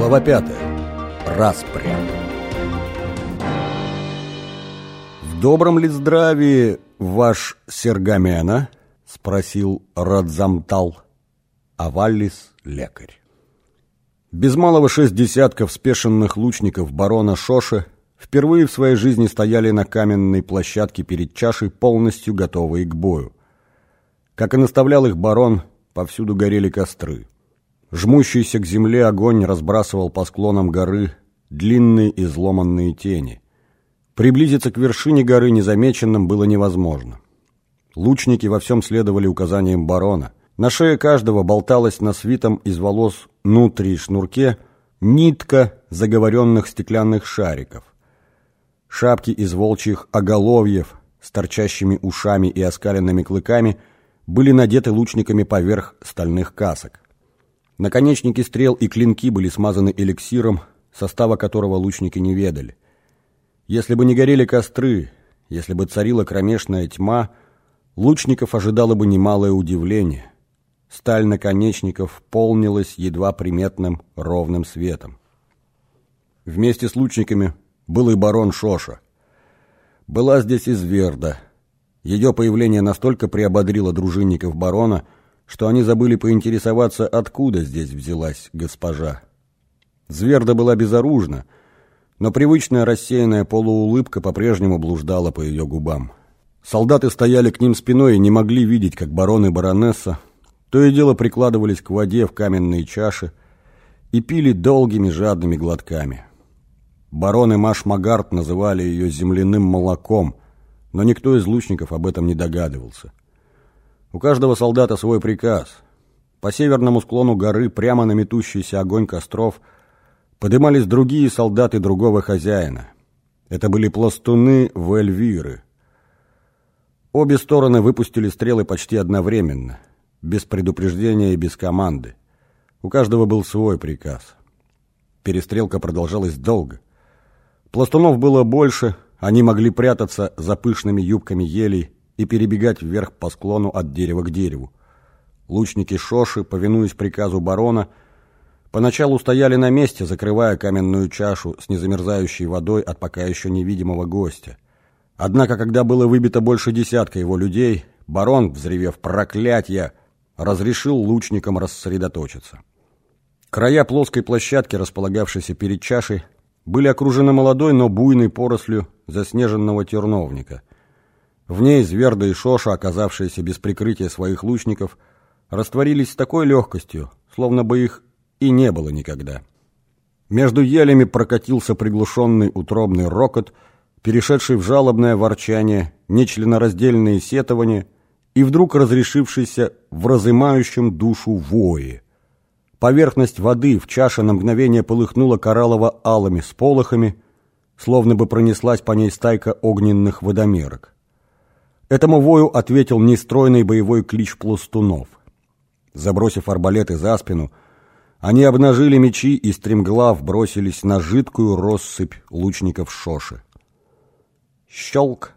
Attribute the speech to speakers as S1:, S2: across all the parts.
S1: Глава пятая. Распря. «В добром ли здравии ваш Сергамена?» — спросил Радзамтал, а Валлис — лекарь. Без малого шесть десятков спешенных лучников барона Шоши впервые в своей жизни стояли на каменной площадке перед чашей, полностью готовые к бою. Как и наставлял их барон, повсюду горели костры. Жмущийся к земле огонь разбрасывал по склонам горы длинные изломанные тени. Приблизиться к вершине горы незамеченным было невозможно. Лучники во всем следовали указаниям барона. На шее каждого болталась на свитом из волос нутри шнурке нитка заговоренных стеклянных шариков. Шапки из волчьих оголовьев с торчащими ушами и оскаленными клыками были надеты лучниками поверх стальных касок. Наконечники стрел и клинки были смазаны эликсиром, состава которого лучники не ведали. Если бы не горели костры, если бы царила кромешная тьма, лучников ожидало бы немалое удивление. Сталь наконечников полнилась едва приметным ровным светом. Вместе с лучниками был и барон Шоша. Была здесь и Зверда. Ее появление настолько приободрило дружинников барона, что они забыли поинтересоваться, откуда здесь взялась госпожа. Зверда была безоружна, но привычная рассеянная полуулыбка по-прежнему блуждала по ее губам. Солдаты стояли к ним спиной и не могли видеть, как барон и баронесса то и дело прикладывались к воде в каменные чаши и пили долгими жадными глотками. Барон и Маш Магарт называли ее земляным молоком, но никто из лучников об этом не догадывался. У каждого солдата свой приказ. По северному склону горы, прямо на метущийся огонь костров, подымались другие солдаты другого хозяина. Это были пластуны в Эльвиры. Обе стороны выпустили стрелы почти одновременно, без предупреждения и без команды. У каждого был свой приказ. Перестрелка продолжалась долго. Пластунов было больше, они могли прятаться за пышными юбками елей и перебегать вверх по склону от дерева к дереву. Лучники Шоши, повинуясь приказу барона, поначалу стояли на месте, закрывая каменную чашу с незамерзающей водой от пока еще невидимого гостя. Однако, когда было выбито больше десятка его людей, барон, взревев проклятья, разрешил лучникам рассредоточиться. Края плоской площадки, располагавшейся перед чашей, были окружены молодой, но буйной порослью заснеженного терновника – в ней Зверда и Шоша, оказавшиеся без прикрытия своих лучников, растворились с такой легкостью, словно бы их и не было никогда. Между елями прокатился приглушенный утробный рокот, перешедший в жалобное ворчание, нечленораздельные сетования и вдруг разрешившийся в разымающем душу вое. Поверхность воды в чаше на мгновение полыхнула кораллово-алыми сполохами, словно бы пронеслась по ней стайка огненных водомерок. Этому вою ответил нестройный боевой клич пластунов. Забросив арбалеты за спину, они обнажили мечи и стремглав бросились на жидкую россыпь лучников Шоши. Щелк,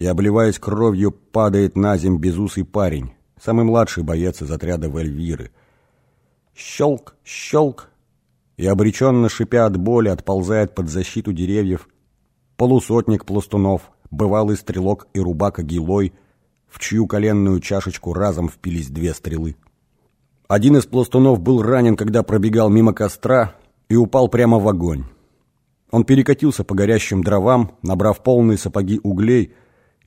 S1: и, обливаясь кровью, падает на земь безусый парень, самый младший боец из отряда Вельвиры. Щелк, щелк, и, обреченно шипя от боли, отползает под защиту деревьев полусотник пластунов, бывалый стрелок и рубака Гилой, в чью коленную чашечку разом впились две стрелы. Один из пластунов был ранен, когда пробегал мимо костра и упал прямо в огонь. Он перекатился по горящим дровам, набрав полные сапоги углей,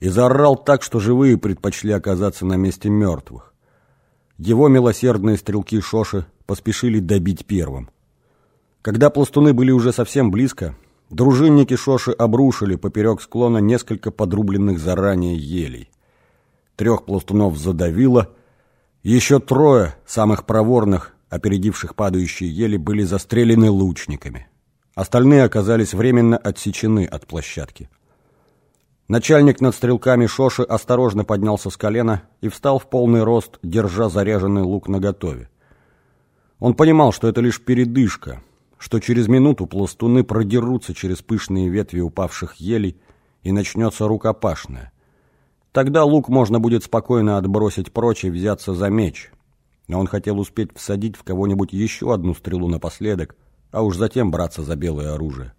S1: и заорал так, что живые предпочли оказаться на месте мертвых. Его милосердные стрелки Шоши поспешили добить первым. Когда пластуны были уже совсем близко, Дружинники Шоши обрушили поперек склона несколько подрубленных заранее елей. Трех пластунов задавило, еще трое, самых проворных, опередивших падающие ели, были застрелены лучниками. Остальные оказались временно отсечены от площадки. Начальник над стрелками Шоши осторожно поднялся с колена и встал в полный рост, держа заряженный лук наготове. Он понимал, что это лишь передышка — что через минуту пластуны продерутся через пышные ветви упавших елей, и начнется рукопашная. Тогда лук можно будет спокойно отбросить прочь и взяться за меч. Но он хотел успеть всадить в кого-нибудь еще одну стрелу напоследок, а уж затем браться за белое оружие.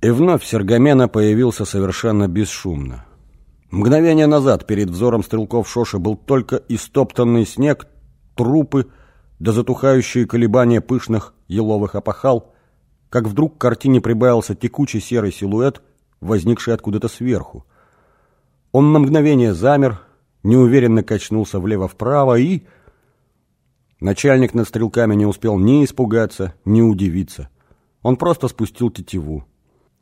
S1: И вновь Сергамена появился совершенно бесшумно. Мгновение назад перед взором стрелков Шоши был только истоптанный снег, трупы да затухающие колебания пышных еловых опахал, как вдруг к картине прибавился текучий серый силуэт, возникший откуда-то сверху. Он на мгновение замер, неуверенно качнулся влево-вправо и... Начальник над стрелками не успел ни испугаться, ни удивиться. Он просто спустил тетиву.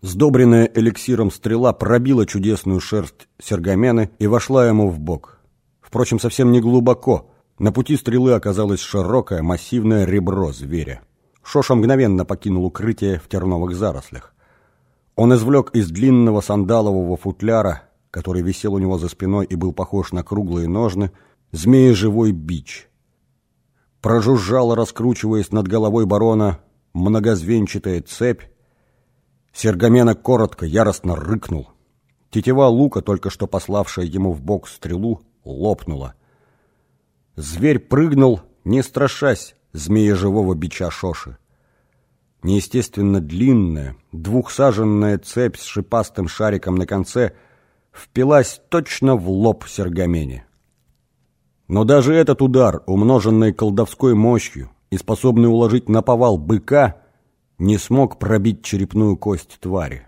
S1: Сдобренная эликсиром стрела пробила чудесную шерсть сергомены и вошла ему в бок. Впрочем, совсем не глубоко. На пути стрелы оказалось широкое, массивное ребро зверя. Шоша мгновенно покинул укрытие в терновых зарослях. Он извлек из длинного сандалового футляра, который висел у него за спиной и был похож на круглые ножны, змеи-живой бич. Прожужжала, раскручиваясь над головой барона, многозвенчатая цепь, Сергамена коротко, яростно рыкнул. Тетива лука, только что пославшая ему в бок стрелу, лопнула. Зверь прыгнул, не страшась змея-живого бича Шоши. Неестественно длинная, двухсаженная цепь с шипастым шариком на конце впилась точно в лоб Сергамене. Но даже этот удар, умноженный колдовской мощью и способный уложить на повал быка, не смог пробить черепную кость твари.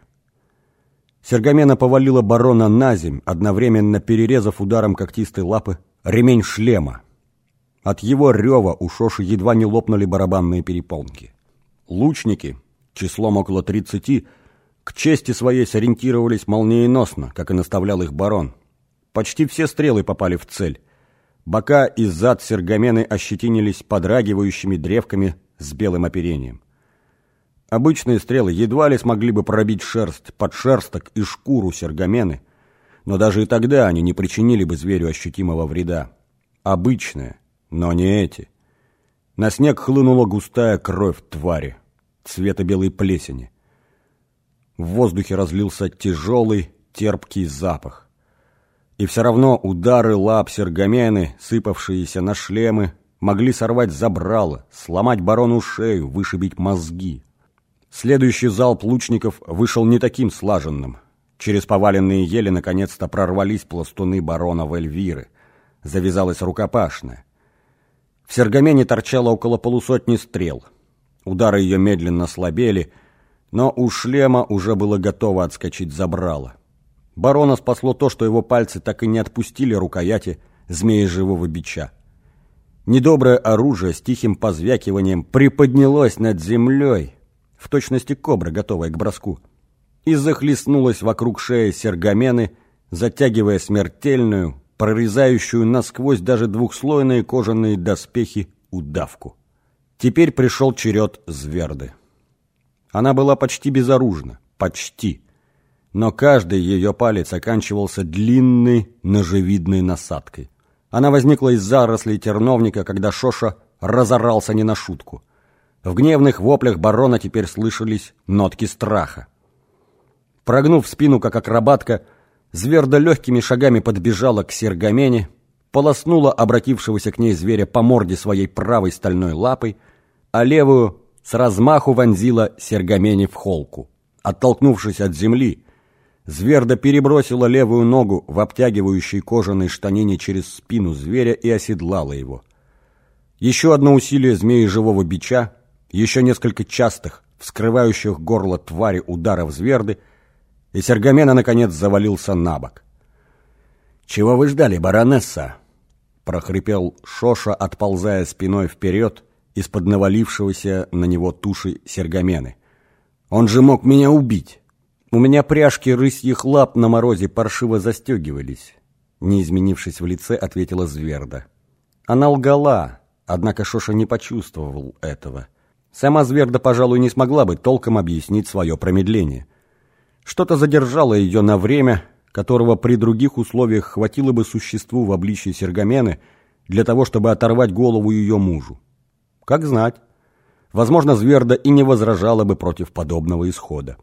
S1: Сергамена повалила барона на земь, одновременно перерезав ударом когтистой лапы ремень шлема. От его рева у Шоши едва не лопнули барабанные перепонки. Лучники, числом около тридцати, к чести своей сориентировались молниеносно, как и наставлял их барон. Почти все стрелы попали в цель. Бока и зад Сергамены ощетинились подрагивающими древками с белым оперением. Обычные стрелы едва ли смогли бы пробить шерсть, подшерсток и шкуру сергомены, но даже и тогда они не причинили бы зверю ощутимого вреда. Обычные, но не эти. На снег хлынула густая кровь твари, цвета белой плесени. В воздухе разлился тяжелый, терпкий запах. И все равно удары лап сергомены, сыпавшиеся на шлемы, могли сорвать забрало, сломать барону шею, вышибить мозги. Следующий залп лучников вышел не таким слаженным. Через поваленные ели наконец-то прорвались пластуны барона Вельвиры. Завязалась рукопашная. В Сергамене торчало около полусотни стрел. Удары ее медленно слабели, но у шлема уже было готово отскочить забрало. Барона спасло то, что его пальцы так и не отпустили рукояти змеи живого бича. Недоброе оружие с тихим позвякиванием приподнялось над землей, в точности кобра, готовая к броску, и захлестнулась вокруг шеи сергамены, затягивая смертельную, прорезающую насквозь даже двухслойные кожаные доспехи удавку. Теперь пришел черед Зверды. Она была почти безоружна, почти. Но каждый ее палец оканчивался длинной ножевидной насадкой. Она возникла из зарослей терновника, когда Шоша разорался не на шутку. В гневных воплях барона теперь слышались нотки страха. Прогнув спину, как акробатка, Зверда легкими шагами подбежала к Сергамене, полоснула обратившегося к ней зверя по морде своей правой стальной лапой, а левую с размаху вонзила Сергамене в холку. Оттолкнувшись от земли, Зверда перебросила левую ногу в обтягивающей кожаной штанине через спину зверя и оседлала его. Еще одно усилие змеи живого бича — еще несколько частых, вскрывающих горло твари ударов зверды, и Сергамена, наконец, завалился на бок. «Чего вы ждали, баронесса?» — прохрипел Шоша, отползая спиной вперед из-под навалившегося на него туши Сергамены. «Он же мог меня убить! У меня пряжки рысьих лап на морозе паршиво застегивались!» Не изменившись в лице, ответила Зверда. Она лгала, однако Шоша не почувствовал этого. Сама Зверда, пожалуй, не смогла бы толком объяснить свое промедление. Что-то задержало ее на время, которого при других условиях хватило бы существу в обличье Сергамены для того, чтобы оторвать голову ее мужу. Как знать. Возможно, Зверда и не возражала бы против подобного исхода.